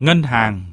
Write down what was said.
ngân hàng.